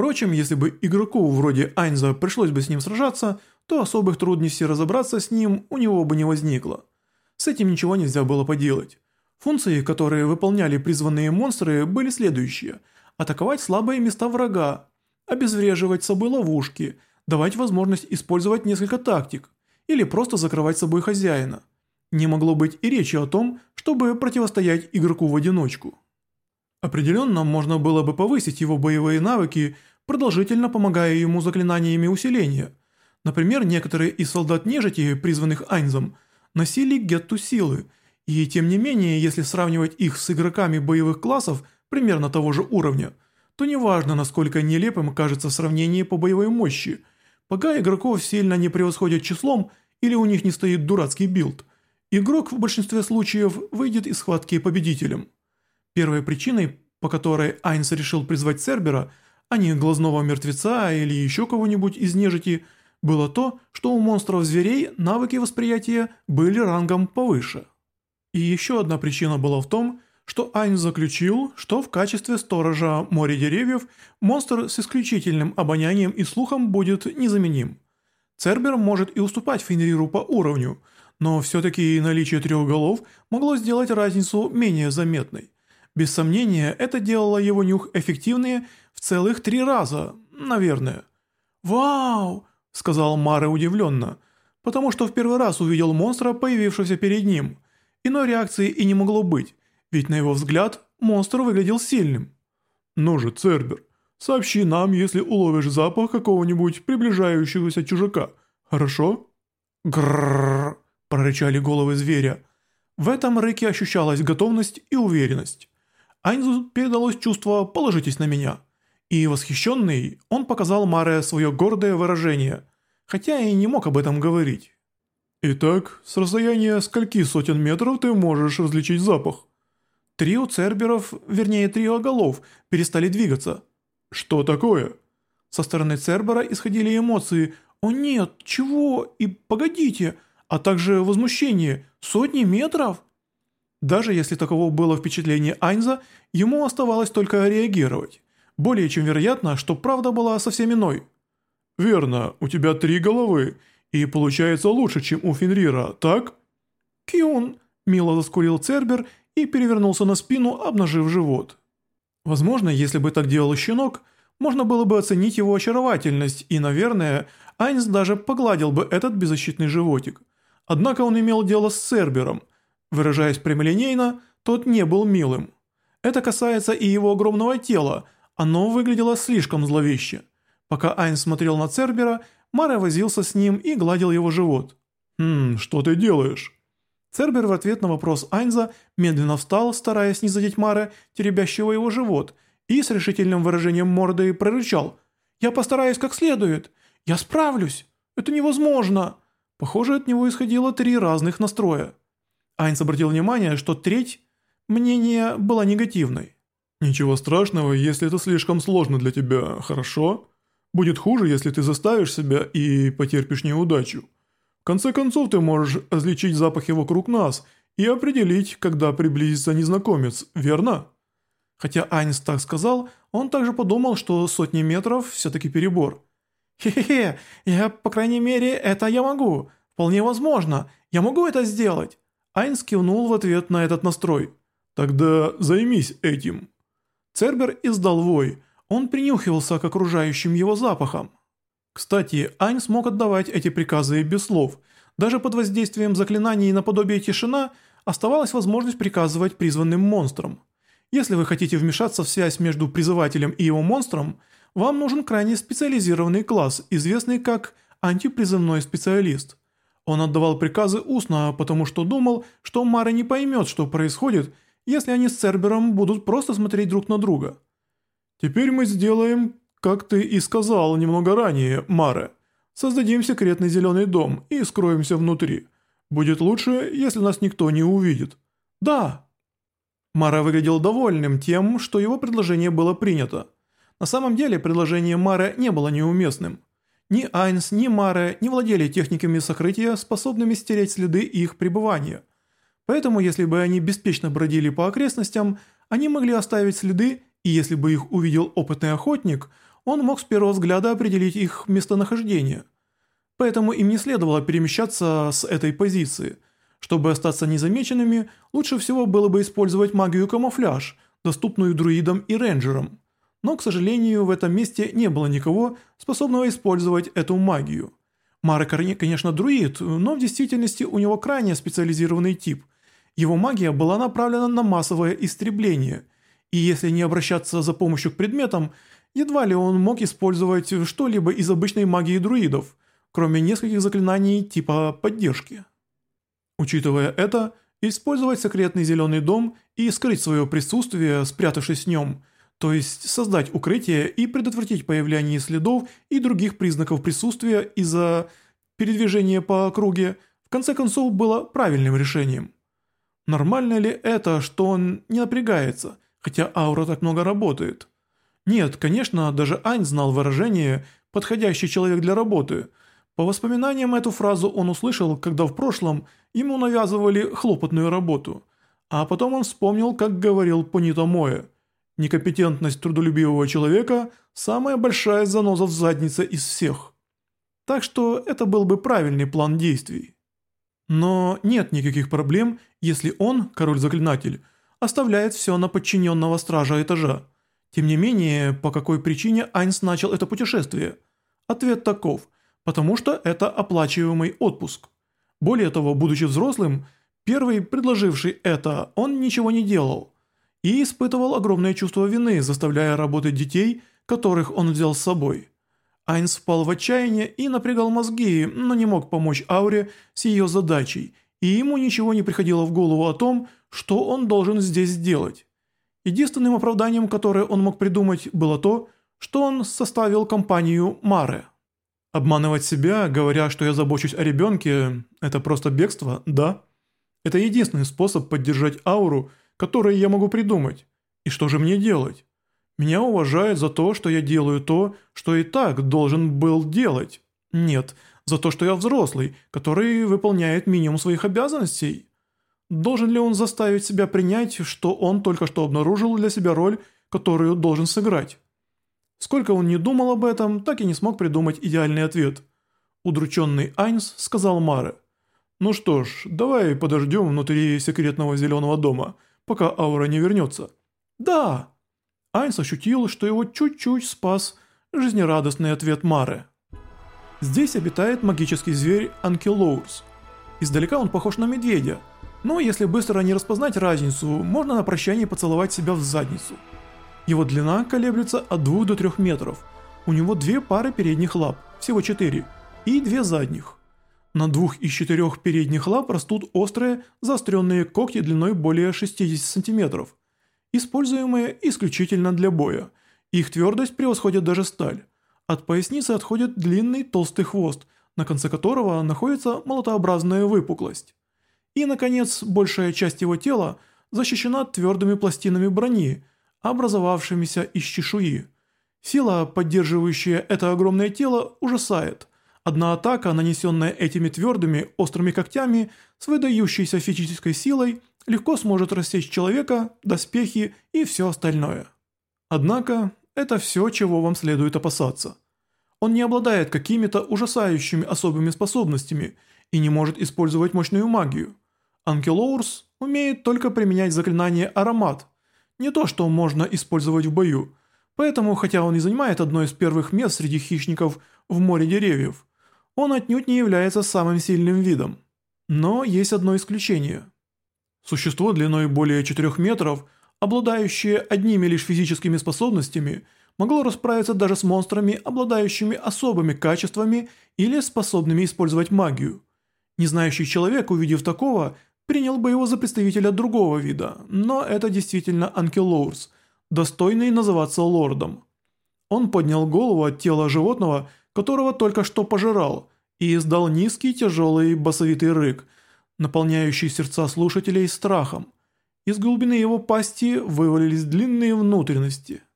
Впрочем, если бы игроку вроде Айнза пришлось бы с ним сражаться, то особых трудностей разобраться с ним у него бы не возникло. С этим ничего нельзя было поделать. Функции, которые выполняли призванные монстры, были следующие. Атаковать слабые места врага, обезвреживать собой ловушки, давать возможность использовать несколько тактик, или просто закрывать собой хозяина. Не могло быть и речи о том, чтобы противостоять игроку в одиночку. Определенно можно было бы повысить его боевые навыки, продолжительно помогая ему заклинаниями усиления. Например, некоторые из солдат нежити, призванных Айнзом, носили гетту силы, и тем не менее, если сравнивать их с игроками боевых классов примерно того же уровня, то неважно, насколько нелепым кажется сравнение по боевой мощи, пока игроков сильно не превосходят числом или у них не стоит дурацкий билд, игрок в большинстве случаев выйдет из схватки победителем. Первой причиной, по которой Айнс решил призвать Сербера, – а не глазного мертвеца или еще кого-нибудь из нежити, было то, что у монстров-зверей навыки восприятия были рангом повыше. И еще одна причина была в том, что Айн заключил, что в качестве сторожа моря деревьев монстр с исключительным обонянием и слухом будет незаменим. Цербер может и уступать Фенриру по уровню, но все-таки наличие трех голов могло сделать разницу менее заметной – без сомнения, это делало его нюх эффективнее в целых три раза, наверное. «Вау!» – сказал Мара удивленно, потому что в первый раз увидел монстра, появившегося перед ним. Иной реакции и не могло быть, ведь на его взгляд монстр выглядел сильным. «Ну же, Цербер, сообщи нам, если уловишь запах какого-нибудь приближающегося чужака, хорошо?» «Гррррр!» – прорычали головы зверя. В этом рыке ощущалась готовность и уверенность. Айнзу передалось чувство «положитесь на меня». И восхищенный, он показал Маре свое гордое выражение, хотя и не мог об этом говорить. «Итак, с расстояния скольки сотен метров ты можешь различить запах?» Трио церберов, вернее трио голов, перестали двигаться. «Что такое?» Со стороны цербера исходили эмоции «О нет, чего?» и «Погодите!», а также возмущение «Сотни метров?» Даже если таково было впечатление Айнза, ему оставалось только реагировать. Более чем вероятно, что правда была совсем иной. «Верно, у тебя три головы, и получается лучше, чем у Фенрира, так?» «Кион», – мило заскурил Цербер и перевернулся на спину, обнажив живот. Возможно, если бы так делал щенок, можно было бы оценить его очаровательность, и, наверное, Айнс даже погладил бы этот беззащитный животик. Однако он имел дело с Цербером – Выражаясь прямолинейно, тот не был милым. Это касается и его огромного тела, оно выглядело слишком зловеще. Пока Айн смотрел на Цербера, Мара возился с ним и гладил его живот. «Хм, что ты делаешь?» Цербер в ответ на вопрос Айнза медленно встал, стараясь не задеть Мара, теребящего его живот, и с решительным выражением морды прорычал. «Я постараюсь как следует! Я справлюсь! Это невозможно!» Похоже, от него исходило три разных настроя. Айнс обратил внимание, что треть мнения была негативной. «Ничего страшного, если это слишком сложно для тебя, хорошо? Будет хуже, если ты заставишь себя и потерпишь неудачу. В конце концов, ты можешь различить запахи вокруг нас и определить, когда приблизится незнакомец, верно?» Хотя Айнс так сказал, он также подумал, что сотни метров все-таки перебор. «Хе-хе-хе, я, по крайней мере, это я могу. Вполне возможно, я могу это сделать». Айнс кивнул в ответ на этот настрой. «Тогда займись этим». Цербер издал вой, он принюхивался к окружающим его запахам. Кстати, Айнс мог отдавать эти приказы и без слов. Даже под воздействием заклинаний наподобие тишина оставалась возможность приказывать призванным монстрам. Если вы хотите вмешаться в связь между призывателем и его монстром, вам нужен крайне специализированный класс, известный как антипризывной специалист. Он отдавал приказы устно, потому что думал, что Мара не поймет, что происходит, если они с Цербером будут просто смотреть друг на друга. «Теперь мы сделаем, как ты и сказал немного ранее, Мара. Создадим секретный зеленый дом и скроемся внутри. Будет лучше, если нас никто не увидит». «Да!» Мара выглядел довольным тем, что его предложение было принято. На самом деле предложение Мара не было неуместным. Ни Айнс, ни Маре не владели техниками сокрытия, способными стереть следы их пребывания. Поэтому, если бы они беспечно бродили по окрестностям, они могли оставить следы, и если бы их увидел опытный охотник, он мог с первого взгляда определить их местонахождение. Поэтому им не следовало перемещаться с этой позиции. Чтобы остаться незамеченными, лучше всего было бы использовать магию камуфляж, доступную друидам и рейнджерам но, к сожалению, в этом месте не было никого, способного использовать эту магию. Мара Корне, конечно, друид, но в действительности у него крайне специализированный тип. Его магия была направлена на массовое истребление, и если не обращаться за помощью к предметам, едва ли он мог использовать что-либо из обычной магии друидов, кроме нескольких заклинаний типа поддержки. Учитывая это, использовать секретный зеленый дом и скрыть свое присутствие, спрятавшись в нем – то есть создать укрытие и предотвратить появление следов и других признаков присутствия из-за передвижения по округе, в конце концов было правильным решением. Нормально ли это, что он не напрягается, хотя аура так много работает? Нет, конечно, даже Ань знал выражение «подходящий человек для работы». По воспоминаниям эту фразу он услышал, когда в прошлом ему навязывали хлопотную работу. А потом он вспомнил, как говорил Пунито Моэ – Некомпетентность трудолюбивого человека – самая большая заноза в заднице из всех. Так что это был бы правильный план действий. Но нет никаких проблем, если он, король-заклинатель, оставляет все на подчиненного стража этажа. Тем не менее, по какой причине Айнс начал это путешествие? Ответ таков, потому что это оплачиваемый отпуск. Более того, будучи взрослым, первый, предложивший это, он ничего не делал и испытывал огромное чувство вины, заставляя работать детей, которых он взял с собой. Айнс спал в отчаянии и напрягал мозги, но не мог помочь Ауре с ее задачей, и ему ничего не приходило в голову о том, что он должен здесь сделать. Единственным оправданием, которое он мог придумать, было то, что он составил компанию Маре. Обманывать себя, говоря, что я забочусь о ребенке, это просто бегство, да? Это единственный способ поддержать ауру которые я могу придумать? И что же мне делать? Меня уважают за то, что я делаю то, что и так должен был делать. Нет, за то, что я взрослый, который выполняет минимум своих обязанностей. Должен ли он заставить себя принять, что он только что обнаружил для себя роль, которую должен сыграть? Сколько он не думал об этом, так и не смог придумать идеальный ответ. Удрученный Айнс сказал Маре. «Ну что ж, давай подождем внутри секретного зеленого дома» пока аура не вернется. «Да!» Айнс ощутил, что его чуть-чуть спас жизнерадостный ответ Мары. Здесь обитает магический зверь Анкилоурс. Издалека он похож на медведя, но если быстро не распознать разницу, можно на прощание поцеловать себя в задницу. Его длина колеблется от 2 до 3 метров. У него две пары передних лап, всего 4, и две задних. На двух из четырех передних лап растут острые, заостренные когти длиной более 60 сантиметров, используемые исключительно для боя. Их твердость превосходит даже сталь. От поясницы отходит длинный толстый хвост, на конце которого находится молотообразная выпуклость. И, наконец, большая часть его тела защищена твердыми пластинами брони, образовавшимися из чешуи. Сила, поддерживающая это огромное тело, ужасает. Одна атака, нанесенная этими твердыми, острыми когтями, с выдающейся физической силой, легко сможет рассечь человека, доспехи и все остальное. Однако, это все, чего вам следует опасаться. Он не обладает какими-то ужасающими особыми способностями и не может использовать мощную магию. Анкелоурс умеет только применять заклинание «Аромат», не то, что можно использовать в бою, поэтому, хотя он и занимает одно из первых мест среди хищников в море деревьев, он отнюдь не является самым сильным видом. Но есть одно исключение. Существо длиной более 4 метров, обладающее одними лишь физическими способностями, могло расправиться даже с монстрами, обладающими особыми качествами или способными использовать магию. Незнающий человек, увидев такого, принял бы его за представителя другого вида, но это действительно Анкелоурс, достойный называться лордом. Он поднял голову от тела животного которого только что пожирал, и издал низкий тяжелый басовитый рык, наполняющий сердца слушателей страхом. Из глубины его пасти вывалились длинные внутренности –